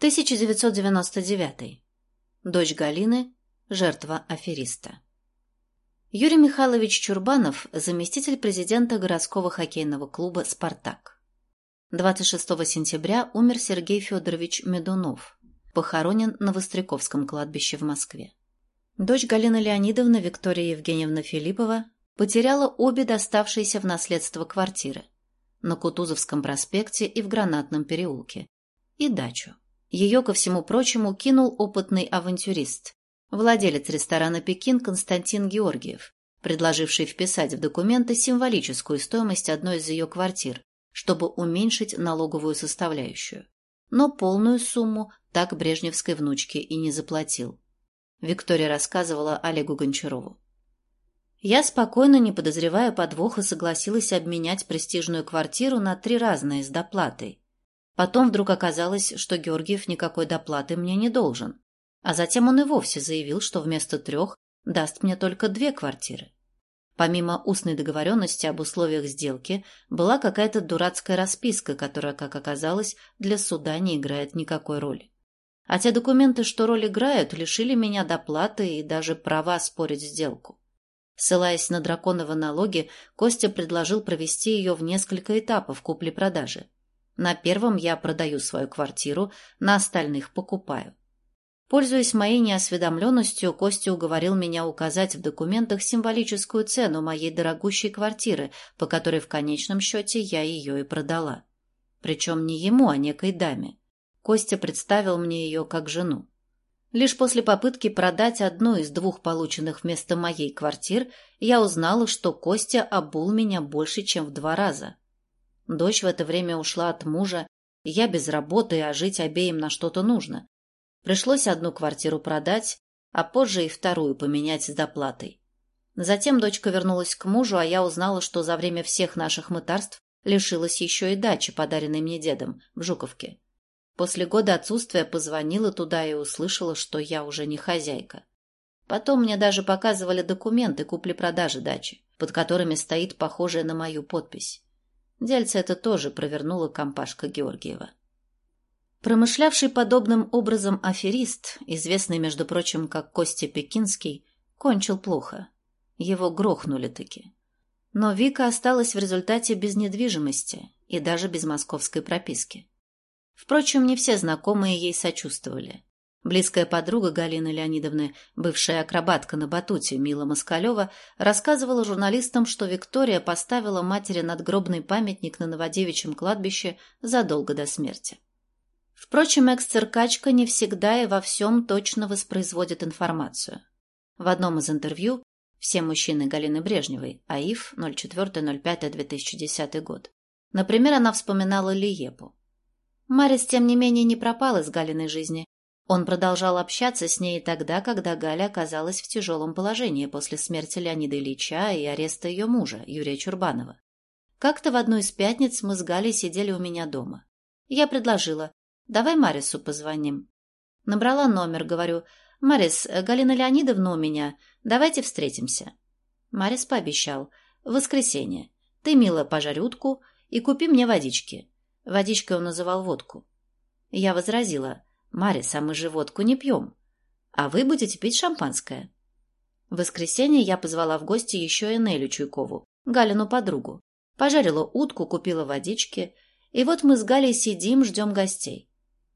1999. Дочь Галины, жертва афериста. Юрий Михайлович Чурбанов, заместитель президента городского хоккейного клуба «Спартак». 26 сентября умер Сергей Федорович Медунов, похоронен на Востряковском кладбище в Москве. Дочь Галина Леонидовна Виктория Евгеньевна Филиппова потеряла обе доставшиеся в наследство квартиры на Кутузовском проспекте и в Гранатном переулке и дачу. Ее, ко всему прочему, кинул опытный авантюрист, владелец ресторана «Пекин» Константин Георгиев, предложивший вписать в документы символическую стоимость одной из ее квартир, чтобы уменьшить налоговую составляющую. Но полную сумму так брежневской внучке и не заплатил. Виктория рассказывала Олегу Гончарову. Я спокойно, не подозревая подвоха, согласилась обменять престижную квартиру на три разные с доплатой, Потом вдруг оказалось, что Георгиев никакой доплаты мне не должен. А затем он и вовсе заявил, что вместо трех даст мне только две квартиры. Помимо устной договоренности об условиях сделки, была какая-то дурацкая расписка, которая, как оказалось, для суда не играет никакой роли. А те документы, что роль играют, лишили меня доплаты и даже права спорить сделку. Ссылаясь на драконовы налоги, Костя предложил провести ее в несколько этапов купли-продажи. На первом я продаю свою квартиру, на остальных покупаю. Пользуясь моей неосведомленностью, Костя уговорил меня указать в документах символическую цену моей дорогущей квартиры, по которой в конечном счете я ее и продала. Причем не ему, а некой даме. Костя представил мне ее как жену. Лишь после попытки продать одну из двух полученных вместо моей квартир я узнала, что Костя обул меня больше, чем в два раза. Дочь в это время ушла от мужа, я без работы, а жить обеим на что-то нужно. Пришлось одну квартиру продать, а позже и вторую поменять с доплатой. Затем дочка вернулась к мужу, а я узнала, что за время всех наших мытарств лишилась еще и дачи, подаренной мне дедом в Жуковке. После года отсутствия позвонила туда и услышала, что я уже не хозяйка. Потом мне даже показывали документы купли-продажи дачи, под которыми стоит похожая на мою подпись. Дельце это тоже провернула компашка Георгиева. Промышлявший подобным образом аферист, известный, между прочим, как Костя Пекинский, кончил плохо. Его грохнули-таки. Но Вика осталась в результате без недвижимости и даже без московской прописки. Впрочем, не все знакомые ей сочувствовали. Близкая подруга Галины Леонидовны, бывшая акробатка на батуте Мила Москалева, рассказывала журналистам, что Виктория поставила матери надгробный памятник на Новодевичьем кладбище задолго до смерти. Впрочем, экс-циркачка не всегда и во всем точно воспроизводит информацию. В одном из интервью «Все мужчины Галины Брежневой», АИФ, 04.05.2010 год, например, она вспоминала Лиепу. Марис, тем не менее, не пропал из Галиной жизни, он продолжал общаться с ней тогда, когда Галя оказалась в тяжелом положении после смерти Леонида Ильича и ареста ее мужа, Юрия Чурбанова. Как-то в одну из пятниц мы с Галей сидели у меня дома. Я предложила, давай Марису позвоним. Набрала номер, говорю, Марис, Галина Леонидовна у меня, давайте встретимся. Марис пообещал, воскресенье. Ты, мило, пожарь утку и купи мне водички. Водичкой он называл водку. Я возразила, «Марис, а мы же водку не пьем. А вы будете пить шампанское». В воскресенье я позвала в гости еще и Нелю Чуйкову, Галину подругу. Пожарила утку, купила водички. И вот мы с Галей сидим, ждем гостей.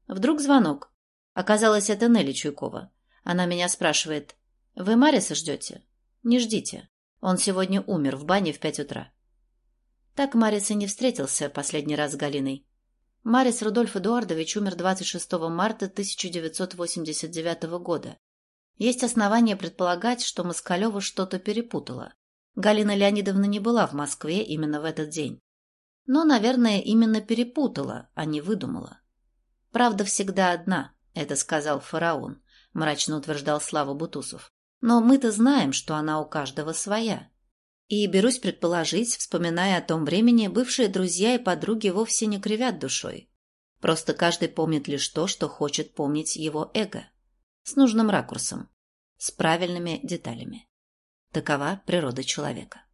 Вдруг звонок. Оказалось, это Нелли Чуйкова. Она меня спрашивает, «Вы Мариса ждете?» «Не ждите. Он сегодня умер в бане в пять утра». Так Марис и не встретился последний раз с Галиной. Марис Рудольф Эдуардович умер 26 марта 1989 года. Есть основания предполагать, что Москалева что-то перепутала. Галина Леонидовна не была в Москве именно в этот день. Но, наверное, именно перепутала, а не выдумала. «Правда всегда одна», — это сказал фараон, — мрачно утверждал Слава Бутусов. «Но мы-то знаем, что она у каждого своя. И берусь предположить, вспоминая о том времени, бывшие друзья и подруги вовсе не кривят душой. Просто каждый помнит лишь то, что хочет помнить его эго. С нужным ракурсом. С правильными деталями. Такова природа человека.